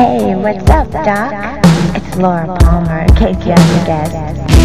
Hey, what's up, Doc? It's Laura Palmer, in case you haven't guessed.